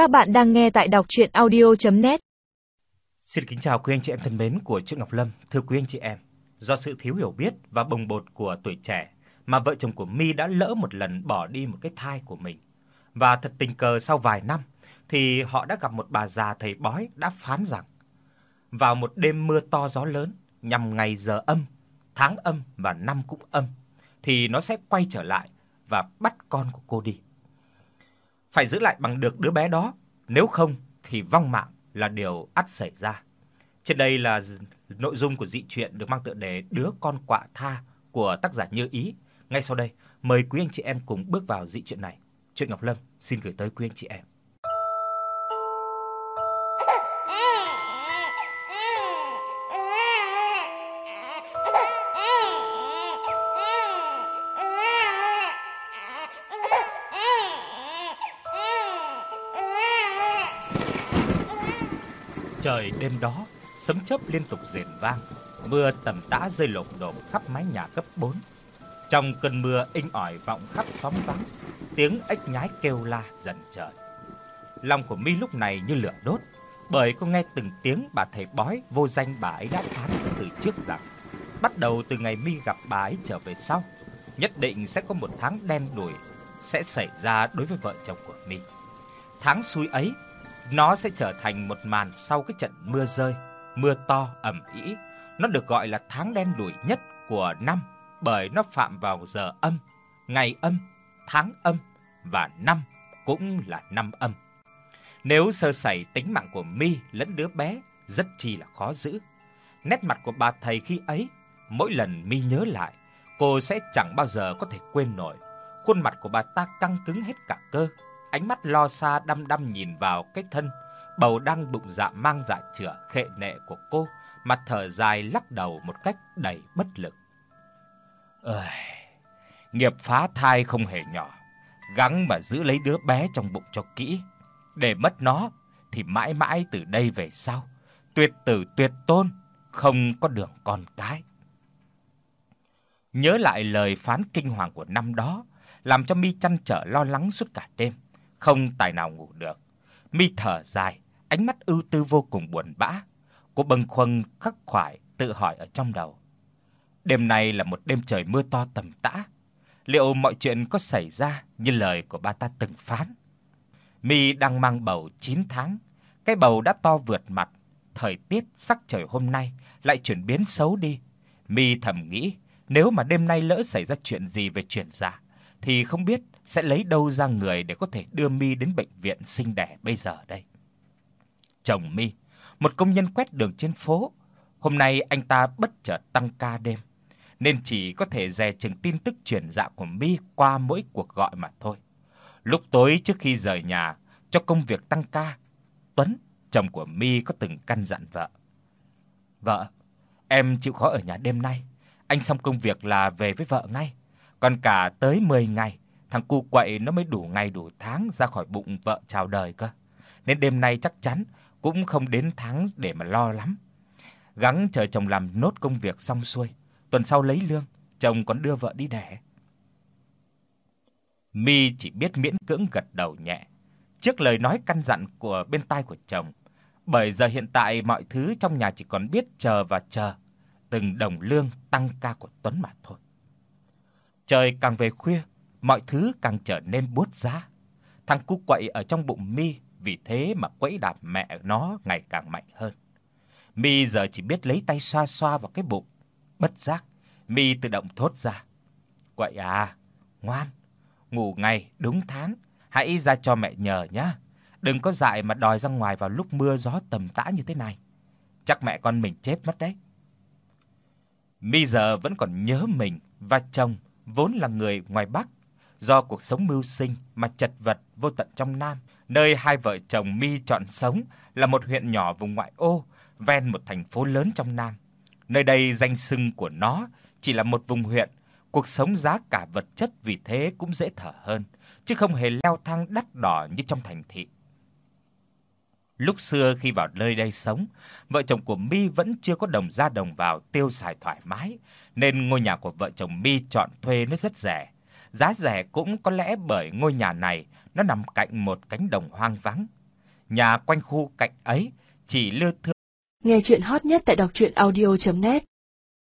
Các bạn đang nghe tại đọc audio net Xin kính chào quý anh chị em thân mến của Truyện Ngọc Lâm, thưa quý anh chị em. Do sự thiếu hiểu biết và bồng bột của tuổi trẻ mà vợ chồng của My đã lỡ một lần bỏ đi một cái thai của mình. Và thật tình cờ sau vài năm thì họ đã gặp một bà già thầy bói đã phán rằng vào một đêm mưa to gió lớn nhằm ngày giờ âm, tháng âm và năm cũng âm thì nó sẽ quay trở lại và bắt con của cô đi. Phải giữ lại bằng được đứa bé đó, nếu không thì vong mạng là điều ắt xảy ra. Trên đây là nội dung của dị truyện được mang tựa đề Đứa con quạ tha của tác giả Như Ý. Ngay sau đây, mời quý anh chị em cùng bước vào dị truyện này. Truyện Ngọc Lâm xin gửi tới quý anh chị em. Trời đêm đó, sấm chớp liên tục rền vang, mưa tầm tã rơi lộp đổ khắp mái nhà cấp 4. Trong cơn mưa inh ỏi vọng khắp xóm vắng, tiếng ếch nhái kêu la dần trời. Lòng của Mi lúc này như lửa đốt, bởi cô nghe từng tiếng bà thầy bói vô danh bà ấy đã phán từ trước rằng bắt đầu từ ngày Mi gặp bà ấy trở về sau, nhất định sẽ có một tháng đen đủi sẽ xảy ra đối với vợ chồng của Mi. Tháng xui ấy nó sẽ trở thành một màn sau cái trận mưa rơi, mưa to ẩm ĩ. Nó được gọi là tháng đen đủi nhất của năm bởi nó phạm vào giờ âm, ngày âm, tháng âm và năm cũng là năm âm. Nếu sơ sẩy tính mạng của Mi lẫn đứa bé rất chi là khó giữ. Nét mặt của bà thầy khi ấy, mỗi lần Mi nhớ lại, cô sẽ chẳng bao giờ có thể quên nổi. Khuôn mặt của bà ta căng cứng hết cả cơ, ánh mắt lo xa đăm đăm nhìn vào cái thân. Bầu đang bụng dạ mang dạ chữa khệ nệ của cô, mặt thở dài lắc đầu một cách đầy bất lực. Ơi, nghiệp phá thai không hề nhỏ, gắng mà giữ lấy đứa bé trong bụng cho kỹ, để mất nó thì mãi mãi từ đây về sau, tuyệt tử tuyệt tôn, không có đường con cái. Nhớ lại lời phán kinh hoàng của năm đó, làm cho Mi chăn trở lo lắng suốt cả đêm không tài nào ngủ được. Mi thở dài, ánh mắt ưu tư vô cùng buồn bã. Cô bâng khuâng khắc khoải tự hỏi ở trong đầu. Đêm nay là một đêm trời mưa to tầm tã, liệu mọi chuyện có xảy ra như lời của ba ta từng phán? Mi đang mang bầu 9 tháng, cái bầu đã to vượt mặt, thời tiết sắc trời hôm nay lại chuyển biến xấu đi. Mi thầm nghĩ, nếu mà đêm nay lỡ xảy ra chuyện gì về chuyển dạ thì không biết sẽ lấy đâu ra người để có thể đưa Mi đến bệnh viện sinh đẻ bây giờ đây. Chồng Mi, một công nhân quét đường trên phố, hôm nay anh ta bất chợt tăng ca đêm, nên chỉ có thể dè chừng tin tức chuyển dạ của Mi qua mỗi cuộc gọi mà thôi. Lúc tối trước khi rời nhà cho công việc tăng ca, Tuấn, chồng của Mi có từng căn dặn vợ: "Vợ, em chịu khó ở nhà đêm nay, anh xong công việc là về với vợ ngay, còn cả tới 10 ngày Thằng cu quậy nó mới đủ ngày đủ tháng ra khỏi bụng vợ chào đời cơ. Nên đêm nay chắc chắn cũng không đến tháng để mà lo lắm. Gắng chờ chồng làm nốt công việc xong xuôi, tuần sau lấy lương, chồng còn đưa vợ đi đẻ. Mi chỉ biết miễn cưỡng gật đầu nhẹ trước lời nói căn dặn của bên tai của chồng, bởi giờ hiện tại mọi thứ trong nhà chỉ còn biết chờ và chờ từng đồng lương tăng ca của Tuấn mà thôi. Trời càng về khuya, mọi thứ càng trở nên buốt giá. Thằng cu quậy ở trong bụng Mi vì thế mà quẫy đạp mẹ nó ngày càng mạnh hơn. Mi giờ chỉ biết lấy tay xoa xoa vào cái bụng. Bất giác, Mi tự động thốt ra: "Quậy à, ngoan, ngủ ngày đúng tháng, hãy ra cho mẹ nhờ nhá. Đừng có dại mà đòi ra ngoài vào lúc mưa gió tầm tã như thế này. Chắc mẹ con mình chết mất đấy." Mi giờ vẫn còn nhớ mình và chồng vốn là người ngoài Bắc do cuộc sống mưu sinh mà chật vật vô tận trong Nam, nơi hai vợ chồng Mi chọn sống là một huyện nhỏ vùng ngoại ô ven một thành phố lớn trong Nam. Nơi đây danh xưng của nó chỉ là một vùng huyện, cuộc sống giá cả vật chất vì thế cũng dễ thở hơn, chứ không hề leo thang đắt đỏ như trong thành thị. Lúc xưa khi vào nơi đây sống, vợ chồng của Mi vẫn chưa có đồng ra đồng vào tiêu xài thoải mái, nên ngôi nhà của vợ chồng Mi chọn thuê nó rất rẻ Giá rẻ cũng có lẽ bởi ngôi nhà này nó nằm cạnh một cánh đồng hoang vắng. Nhà quanh khu cạnh ấy chỉ lưa thưa. Nghe truyện hot nhất tại doctruyenaudio.net